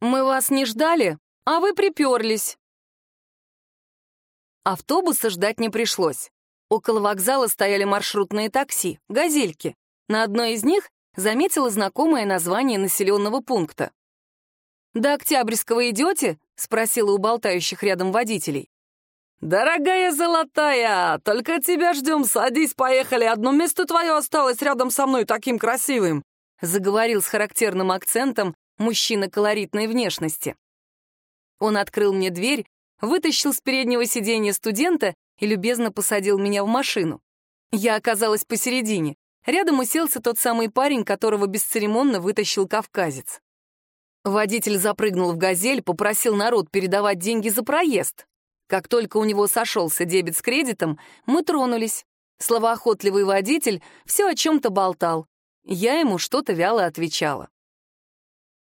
Мы вас не ждали, а вы приперлись. Автобуса ждать не пришлось. Около вокзала стояли маршрутные такси, «Газельки». На одной из них заметила знакомое название населенного пункта. «До Октябрьского идете?» — спросила у болтающих рядом водителей. «Дорогая золотая, только тебя ждем, садись, поехали, одно место твое осталось рядом со мной таким красивым», заговорил с характерным акцентом мужчина колоритной внешности. Он открыл мне дверь, вытащил с переднего сиденья студента и любезно посадил меня в машину. Я оказалась посередине. Рядом уселся тот самый парень, которого бесцеремонно вытащил кавказец. Водитель запрыгнул в «Газель», попросил народ передавать деньги за проезд. Как только у него сошелся дебет с кредитом, мы тронулись. Словоохотливый водитель все о чем-то болтал. Я ему что-то вяло отвечала.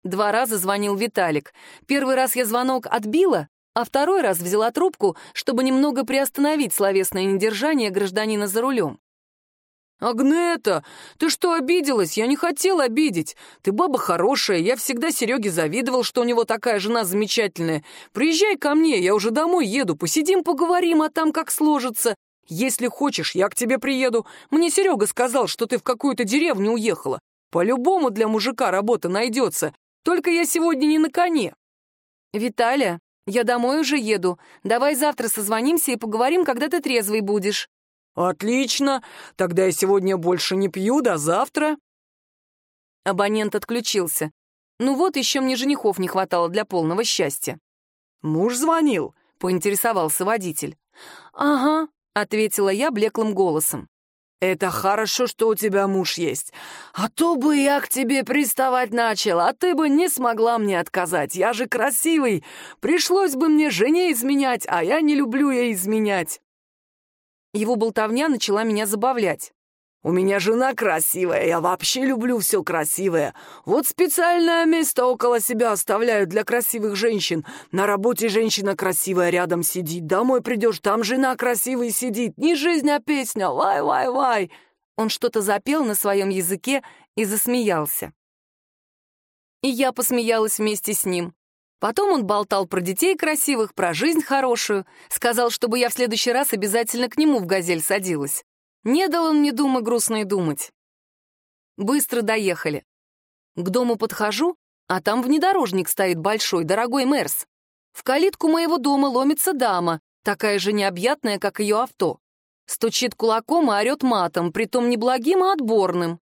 Два раза звонил Виталик. Первый раз я звонок отбила, а второй раз взяла трубку, чтобы немного приостановить словесное недержание гражданина за рулем. «Агнета, ты что, обиделась? Я не хотел обидеть. Ты баба хорошая, я всегда Сереге завидовал, что у него такая жена замечательная. Приезжай ко мне, я уже домой еду, посидим, поговорим, а там как сложится. Если хочешь, я к тебе приеду. Мне Серега сказал, что ты в какую-то деревню уехала. По-любому для мужика работа найдется. Только я сегодня не на коне». «Виталя, я домой уже еду. Давай завтра созвонимся и поговорим, когда ты трезвый будешь». «Отлично! Тогда я сегодня больше не пью, до завтра!» Абонент отключился. Ну вот, еще мне женихов не хватало для полного счастья. «Муж звонил?» — поинтересовался водитель. «Ага», — ответила я блеклым голосом. «Это хорошо, что у тебя муж есть. А то бы я к тебе приставать начал, а ты бы не смогла мне отказать. Я же красивый. Пришлось бы мне жене изменять, а я не люблю ей изменять». Его болтовня начала меня забавлять. «У меня жена красивая, я вообще люблю все красивое. Вот специальное место около себя оставляю для красивых женщин. На работе женщина красивая рядом сидит, домой придешь, там жена красивая сидит. Не жизнь, а песня, вай-вай-вай!» Он что-то запел на своем языке и засмеялся. И я посмеялась вместе с ним. Потом он болтал про детей красивых, про жизнь хорошую, сказал, чтобы я в следующий раз обязательно к нему в «Газель» садилась. Не дал он мне думы грустные думать. Быстро доехали. К дому подхожу, а там внедорожник стоит большой, дорогой Мерс. В калитку моего дома ломится дама, такая же необъятная, как ее авто. Стучит кулаком и орет матом, притом не благим, а отборным.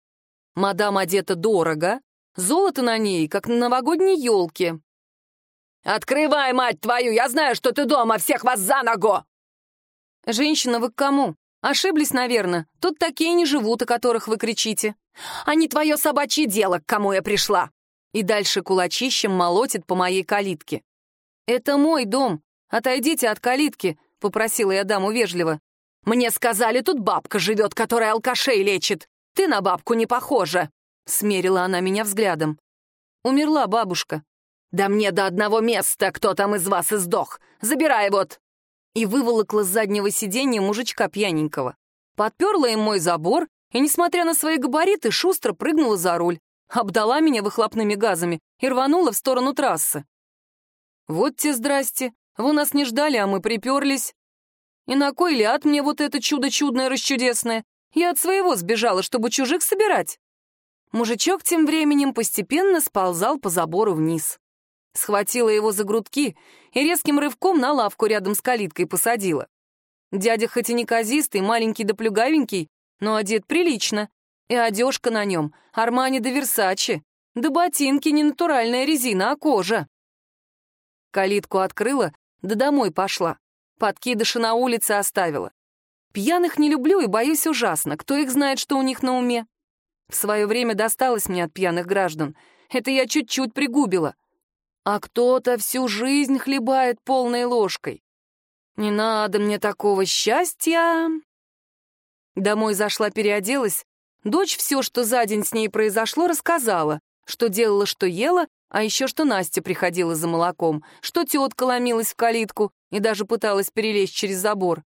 Мадам одета дорого, золото на ней, как на новогодней елке, «Открывай, мать твою! Я знаю, что ты дома! Всех вас за ногу!» «Женщина, вы к кому? Ошиблись, наверное. Тут такие не живут, о которых вы кричите. А не твое собачье дело, к кому я пришла!» И дальше кулачищем молотит по моей калитке. «Это мой дом. Отойдите от калитки», — попросила я даму вежливо. «Мне сказали, тут бабка живет, которая алкашей лечит. Ты на бабку не похожа», — смерила она меня взглядом. «Умерла бабушка. «Да мне до одного места, кто там из вас издох! Забирай вот!» И выволокла с заднего сиденья мужичка пьяненького. Подперла им мой забор и, несмотря на свои габариты, шустро прыгнула за руль, обдала меня выхлопными газами и рванула в сторону трассы. «Вот те здрасте, вы нас не ждали, а мы приперлись. И на кой ляд мне вот это чудо чудное расчудесное? Я от своего сбежала, чтобы чужих собирать». Мужичок тем временем постепенно сползал по забору вниз. Схватила его за грудки и резким рывком на лавку рядом с калиткой посадила. Дядя хоть и неказистый, маленький да плюгавенький, но одет прилично. И одежка на нем — Армани да Версачи. Да ботинки не натуральная резина, а кожа. Калитку открыла, да домой пошла. Подкидыши на улице оставила. Пьяных не люблю и боюсь ужасно. Кто их знает, что у них на уме? В свое время досталось мне от пьяных граждан. Это я чуть-чуть пригубила а кто-то всю жизнь хлебает полной ложкой. Не надо мне такого счастья. Домой зашла, переоделась. Дочь все, что за день с ней произошло, рассказала, что делала, что ела, а еще что Настя приходила за молоком, что тетка ломилась в калитку и даже пыталась перелезть через забор.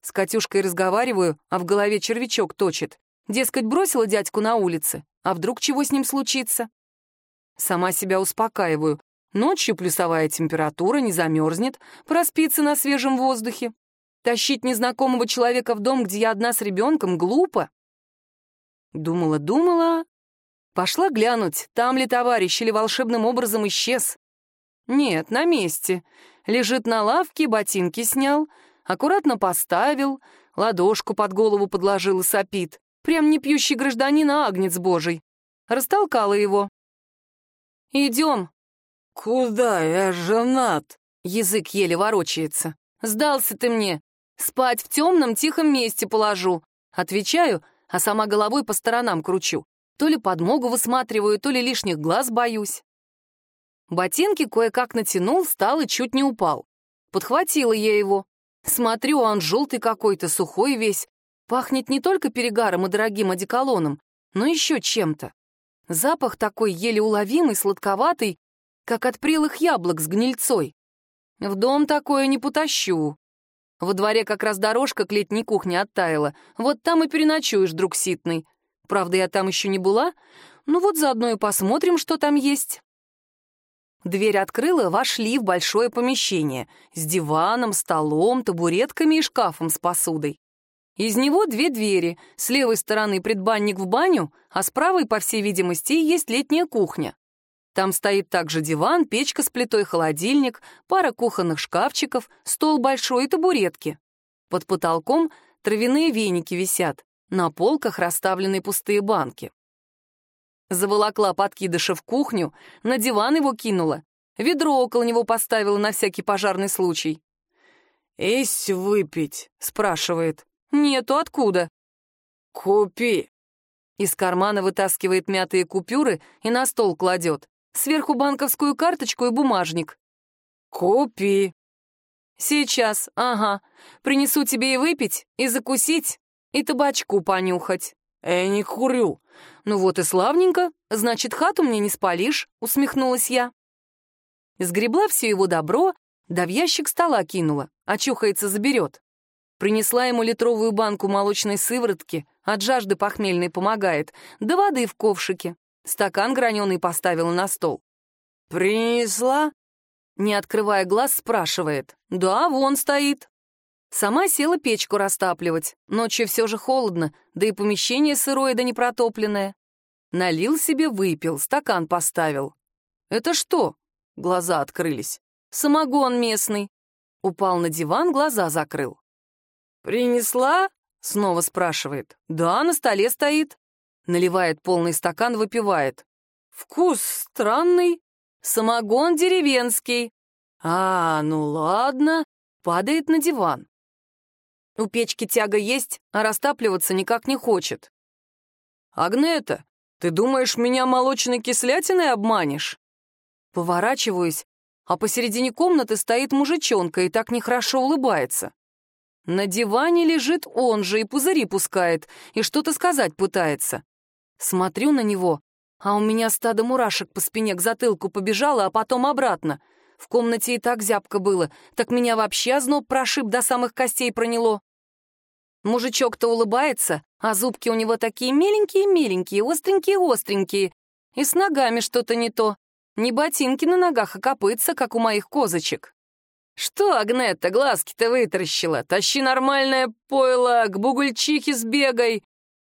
С Катюшкой разговариваю, а в голове червячок точит. Дескать, бросила дядьку на улице, а вдруг чего с ним случится? Сама себя успокаиваю. Ночью плюсовая температура, не замерзнет, проспится на свежем воздухе. Тащить незнакомого человека в дом, где я одна с ребенком, глупо. Думала-думала, пошла глянуть, там ли товарищ или волшебным образом исчез. Нет, на месте. Лежит на лавке, ботинки снял, аккуратно поставил, ладошку под голову подложил и сопит. Прям не пьющий гражданин, а агнец божий. Растолкала его. «Идем». «Куда? Я женат». Язык еле ворочается. «Сдался ты мне. Спать в темном тихом месте положу». Отвечаю, а сама головой по сторонам кручу. То ли подмогу высматриваю, то ли лишних глаз боюсь. Ботинки кое-как натянул, встал и чуть не упал. Подхватила я его. Смотрю, он желтый какой-то, сухой весь. Пахнет не только перегаром и дорогим одеколоном, но еще чем-то. Запах такой еле уловимый, сладковатый, как от прелых яблок с гнильцой. В дом такое не потащу. Во дворе как раз дорожка к летней кухне оттаяла. Вот там и переночуешь, друг Ситный. Правда, я там еще не была. Ну вот заодно и посмотрим, что там есть. Дверь открыла, вошли в большое помещение с диваном, столом, табуретками и шкафом с посудой. Из него две двери, с левой стороны предбанник в баню, а с правой, по всей видимости, есть летняя кухня. Там стоит также диван, печка с плитой, холодильник, пара кухонных шкафчиков, стол большой и табуретки. Под потолком травяные веники висят, на полках расставлены пустые банки. Заволокла подкидыша в кухню, на диван его кинула, ведро около него поставила на всякий пожарный случай. «Есть выпить?» — спрашивает. «Нету, откуда?» «Купи». Из кармана вытаскивает мятые купюры и на стол кладет. Сверху банковскую карточку и бумажник. «Купи». «Сейчас, ага. Принесу тебе и выпить, и закусить, и табачку понюхать». «Я не курю». «Ну вот и славненько. Значит, хату мне не спалишь», — усмехнулась я. Сгребла все его добро, да в ящик стола кинула, очухается, заберет. Принесла ему литровую банку молочной сыворотки, от жажды похмельной помогает, да воды в ковшике. Стакан граненый поставила на стол. «Принесла?» Не открывая глаз, спрашивает. «Да, вон стоит». Сама села печку растапливать. Ночью все же холодно, да и помещение сырое да непротопленное. Налил себе, выпил, стакан поставил. «Это что?» Глаза открылись. «Самогон местный». Упал на диван, глаза закрыл. «Принесла?» — снова спрашивает. «Да, на столе стоит». Наливает полный стакан, выпивает. «Вкус странный. Самогон деревенский». «А, ну ладно». Падает на диван. У печки тяга есть, а растапливаться никак не хочет. «Агнета, ты думаешь, меня молочной кислятиной обманешь?» Поворачиваюсь, а посередине комнаты стоит мужичонка и так нехорошо улыбается. На диване лежит он же и пузыри пускает, и что-то сказать пытается. Смотрю на него, а у меня стадо мурашек по спине к затылку побежало, а потом обратно. В комнате и так зябко было, так меня вообще озноб прошиб до самых костей проняло. Мужичок-то улыбается, а зубки у него такие миленькие-миленькие, остренькие-остренькие. И с ногами что-то не то. Не ботинки на ногах, а копытца, как у моих козочек. «Что, Агнетта, глазки-то вытаращила? Тащи нормальное пойло, к бугульчихе сбегай.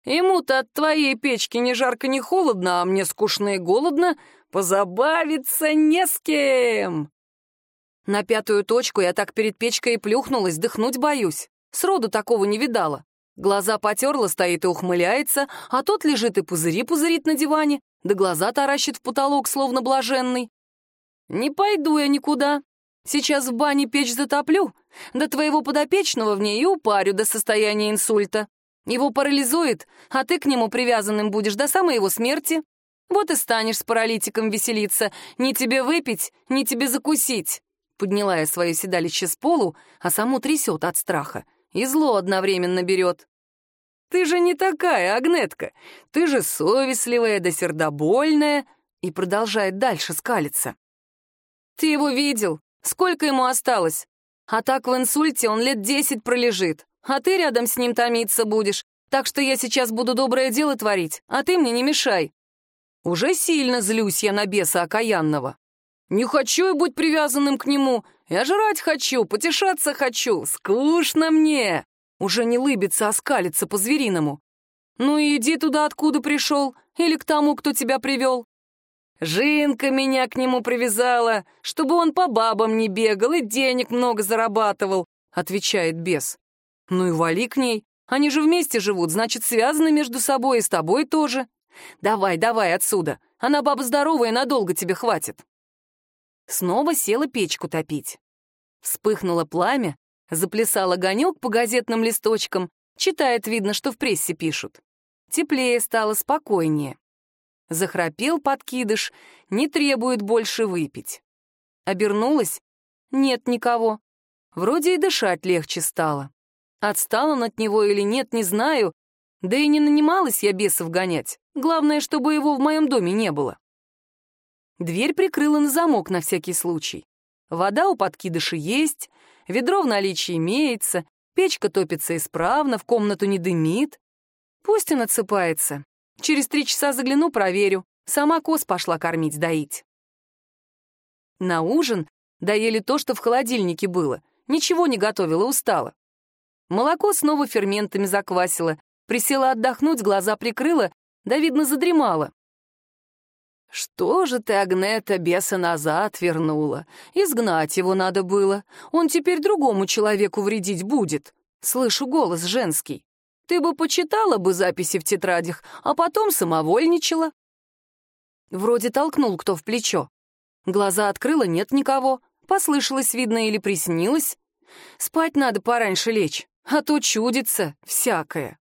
Ему-то от твоей печки ни жарко, ни холодно, а мне скучно и голодно. Позабавиться не с кем!» На пятую точку я так перед печкой и плюхнулась, дыхнуть боюсь. Сроду такого не видала. Глаза потерла, стоит и ухмыляется, а тот лежит и пузыри пузырит на диване, да глаза таращит в потолок, словно блаженный. «Не пойду я никуда. Сейчас в бане печь затоплю, до твоего подопечного в ней и упарю до состояния инсульта. Его парализует, а ты к нему привязанным будешь до самой его смерти. Вот и станешь с паралитиком веселиться. Ни тебе выпить, ни тебе закусить». Подняла я свое седалище с полу, а саму трясет от страха и зло одновременно берет. «Ты же не такая, Агнетка! Ты же совестливая да сердобольная!» И продолжает дальше скалиться. «Ты его видел? Сколько ему осталось? А так в инсульте он лет десять пролежит, а ты рядом с ним томиться будешь, так что я сейчас буду доброе дело творить, а ты мне не мешай. Уже сильно злюсь я на беса окаянного. Не хочу я быть привязанным к нему. Я жрать хочу, потешаться хочу. Скучно мне. Уже не лыбится, а скалится по-звериному. Ну и иди туда, откуда пришел, или к тому, кто тебя привел. Жинка меня к нему привязала, чтобы он по бабам не бегал и денег много зарабатывал, отвечает бес. Ну и вали к ней. Они же вместе живут, значит, связаны между собой и с тобой тоже. Давай, давай отсюда. Она баба здоровая, надолго тебе хватит. Снова села печку топить. Вспыхнуло пламя, заплясал огонек по газетным листочкам, читает, видно, что в прессе пишут. Теплее стало, спокойнее. Захрапел подкидыш, не требует больше выпить. Обернулась? Нет никого. Вроде и дышать легче стало. Отстала он от него или нет, не знаю. Да и не нанималась я бесов гонять. Главное, чтобы его в моем доме не было. Дверь прикрыла на замок на всякий случай. Вода у подкидыша есть, ведро в наличии имеется, печка топится исправно, в комнату не дымит. Пусть он отсыпается. Через три часа загляну, проверю. Сама коз пошла кормить, доить. На ужин доели то, что в холодильнике было. Ничего не готовила, устала. Молоко снова ферментами заквасила. Присела отдохнуть, глаза прикрыла, да, видно, задремала. «Что же ты, Агнета, беса назад вернула? Изгнать его надо было. Он теперь другому человеку вредить будет». Слышу голос женский. «Ты бы почитала бы записи в тетрадях, а потом самовольничала». Вроде толкнул кто в плечо. Глаза открыла, нет никого. Послышалось, видно, или приснилось. Спать надо пораньше лечь, а то чудится всякое.